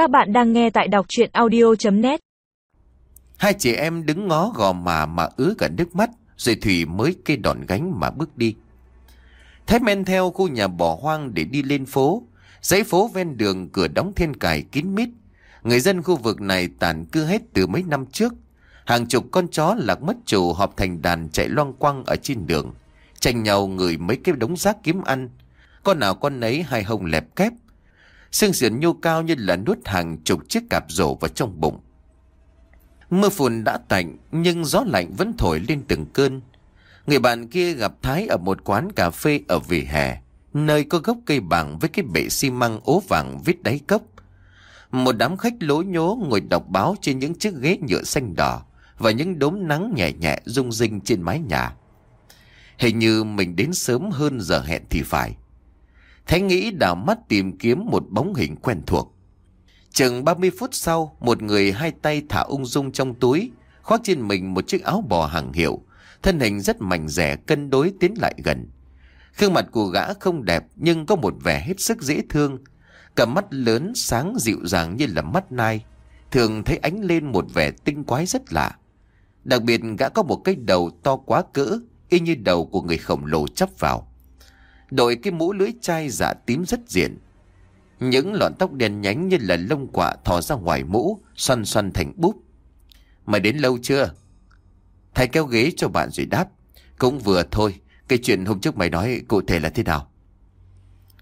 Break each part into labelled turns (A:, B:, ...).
A: Các bạn đang nghe tại đọc chuyện audio.net
B: Hai chị em đứng ngó gò mà mà ứa cả nước mắt, Rồi Thủy mới cây đòn gánh mà bước đi. Thái men theo khu nhà bỏ hoang để đi lên phố. Dãy phố ven đường cửa đóng thiên cài kín mít. Người dân khu vực này tàn cư hết từ mấy năm trước. Hàng chục con chó lạc mất chủ họp thành đàn chạy loang quăng ở trên đường. Tranh nhau người mấy cái đống rác kiếm ăn. Con nào con nấy hai hông lẹp kép Xương sườn nhô cao như là nuốt hàng chục chiếc cạp rổ vào trong bụng. Mưa phùn đã tạnh, nhưng gió lạnh vẫn thổi lên từng cơn. Người bạn kia gặp Thái ở một quán cà phê ở vỉa hè, Nơi có gốc cây bằng với cái bệ xi măng ố vàng vít đáy cốc. Một đám khách lố nhố ngồi đọc báo trên những chiếc ghế nhựa xanh đỏ Và những đốm nắng nhẹ nhẹ rung rinh trên mái nhà. Hình như mình đến sớm hơn giờ hẹn thì phải. Thái nghĩ đảo mắt tìm kiếm một bóng hình quen thuộc. Chừng 30 phút sau, Một người hai tay thả ung dung trong túi, Khoác trên mình một chiếc áo bò hàng hiệu, Thân hình rất mảnh rẻ cân đối tiến lại gần. Khương mặt của gã không đẹp Nhưng có một vẻ hết sức dễ thương. Cả mắt lớn sáng dịu dàng như là mắt nai, Thường thấy ánh lên một vẻ tinh quái rất lạ. Đặc biệt gã có một cái đầu to quá cỡ, Y như đầu của người khổng lồ chắp vào. Đội cái mũ lưới chai dạ tím rất diện. Những lọn tóc đen nhánh như là lông quả thò ra ngoài mũ, Xoăn xoăn thành búp. Mày đến lâu chưa? Thầy kéo ghế cho bạn rồi đáp. Cũng vừa thôi, Cái chuyện hôm trước mày nói cụ thể là thế nào?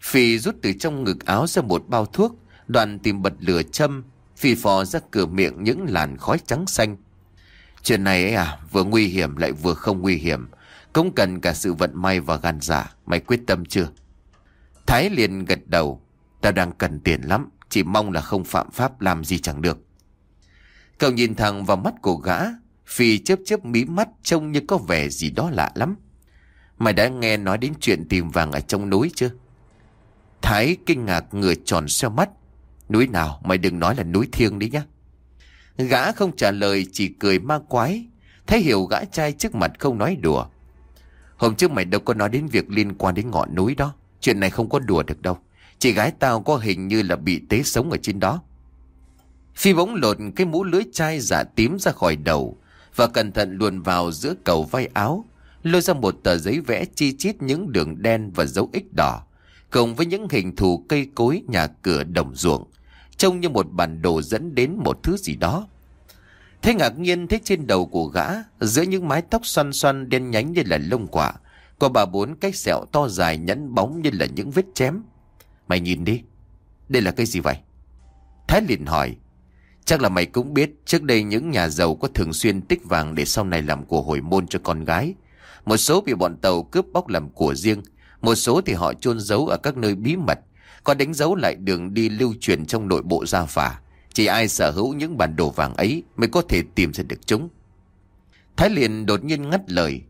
B: Phi rút từ trong ngực áo ra một bao thuốc Đoàn tìm bật lửa châm Phi phò ra cửa miệng những làn khói trắng xanh. Chuyện này ấy à Vừa nguy hiểm lại vừa không nguy hiểm. Cũng cần cả sự vận may và gan dạ. Mày quyết tâm chưa? Thái liền gật đầu. Tao đang cần tiền lắm. Chỉ mong là không phạm pháp làm gì chẳng được. Cậu nhìn thẳng vào mắt của gã. Phi chớp chớp mí mắt Trông như có vẻ gì đó lạ lắm. Mày đã nghe nói đến chuyện tìm vàng ở trong núi chưa? Thái kinh ngạc người tròn xeo mắt. Núi nào? Mày đừng nói là núi thiêng đấy nhá. Gã không trả lời, chỉ cười ma quái. Thấy hiểu gã trai trước mặt không nói đùa. Hôm trước mày đâu có nói đến việc liên quan đến ngọn núi đó. Chuyện này không có đùa được đâu. Chị gái tao có hình như là bị tế sống ở trên đó. Phi bỗng lột cái mũ lưới chai giả tím ra khỏi đầu Và cẩn thận luồn vào giữa cầu vai áo, Lôi ra một tờ giấy vẽ chi chít những đường đen và dấu ích đỏ, Cùng với những hình thù cây cối nhà cửa đồng ruộng, Trông như một bản đồ dẫn đến một thứ gì đó. Thế ngạc nhiên thấy trên đầu của gã, Giữa những mái tóc xoăn xoăn đen nhánh như là lông quả, Có bà bốn cái sẹo to dài nhẫn bóng như là những vết chém. Mày nhìn đi, Đây là cái gì vậy? Thái liền hỏi, Chắc là mày cũng biết Trước đây những nhà giàu có thường xuyên tích vàng Để sau này làm của hồi môn cho con gái. Một số bị bọn tàu cướp bóc làm của riêng, Một số thì họ chôn giấu ở các nơi bí mật, Có đánh dấu lại đường đi lưu truyền trong nội bộ gia phả. Chỉ ai sở hữu những bản đồ vàng ấy Mới có thể tìm ra được chúng. Thái liền đột nhiên ngắt lời.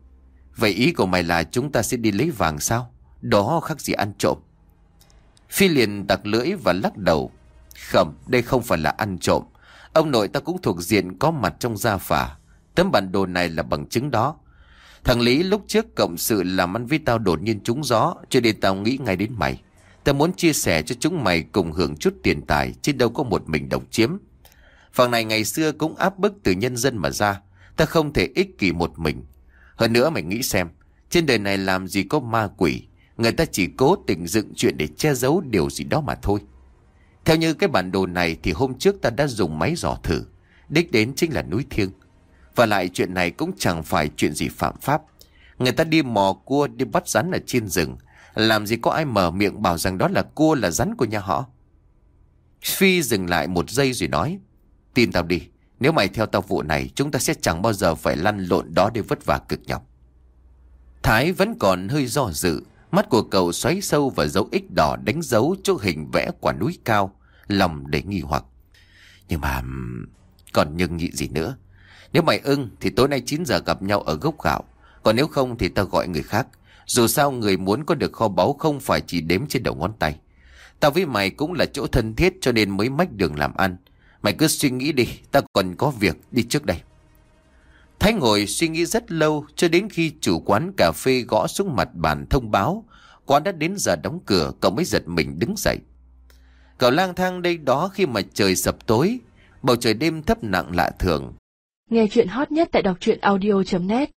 B: Vậy ý của mày là chúng ta sẽ đi lấy vàng sao? Đó khác gì ăn trộm. Phi liền tặc lưỡi và lắc đầu. Không, đây không phải là ăn trộm. Ông nội ta cũng thuộc diện có mặt trong gia phả. Tấm bản đồ này là bằng chứng đó. Thằng Lý lúc trước cộng sự làm ăn với tao đột nhiên trúng gió, Cho nên tao nghĩ ngay đến mày ta muốn chia sẻ cho chúng mày cùng hưởng chút tiền tài, Chứ đâu có một mình độc chiếm. ฝั่ ng này ngày xưa cũng áp bức từ nhân dân mà ra. Ta không thể ích kỷ một mình. Hơn nữa mày nghĩ xem, Trên đời này làm gì có ma quỷ. Người ta chỉ cố tình dựng chuyện để che giấu điều gì đó mà thôi. Theo như cái bản đồ này Thì hôm trước ta đã dùng máy dò thử. Đích đến chính là núi thiêng. Và lại chuyện này cũng chẳng phải chuyện gì phạm pháp. Người ta đi mò cua, Đi bắt rắn ở trên rừng. Làm gì có ai mở miệng bảo rằng đó là cua là rắn của nhà họ. Phi dừng lại một giây rồi nói, Tin tao đi, Nếu mày theo tao vụ này, Chúng ta sẽ chẳng bao giờ phải lăn lộn đó để vất vả cực nhọc. Thái vẫn còn hơi do dự, Mắt của cậu xoáy sâu vào dấu ích đỏ đánh dấu chỗ hình vẽ quả núi cao, Lòng để nghi hoặc. Nhưng mà còn nhưng nhị gì nữa? Nếu mày ưng thì tối nay 9 giờ gặp nhau ở gốc gạo, Còn nếu không thì tao gọi người khác. Dù sao người muốn có được kho báu không phải chỉ đếm trên đầu ngón tay Tao với mày cũng là chỗ thân thiết cho nên mới mách đường làm ăn Mày cứ suy nghĩ đi Tao còn có việc đi trước đây Thái ngồi suy nghĩ rất lâu cho đến khi chủ quán cà phê gõ xuống mặt bàn thông báo quán đã đến giờ đóng cửa cậu mới giật mình đứng dậy. Cậu lang thang đây đó khi mà trời sập tối, bầu trời đêm thấp nặng lạ thường.
C: Nghe chuyện hot nhất tại đọc truyện audio.net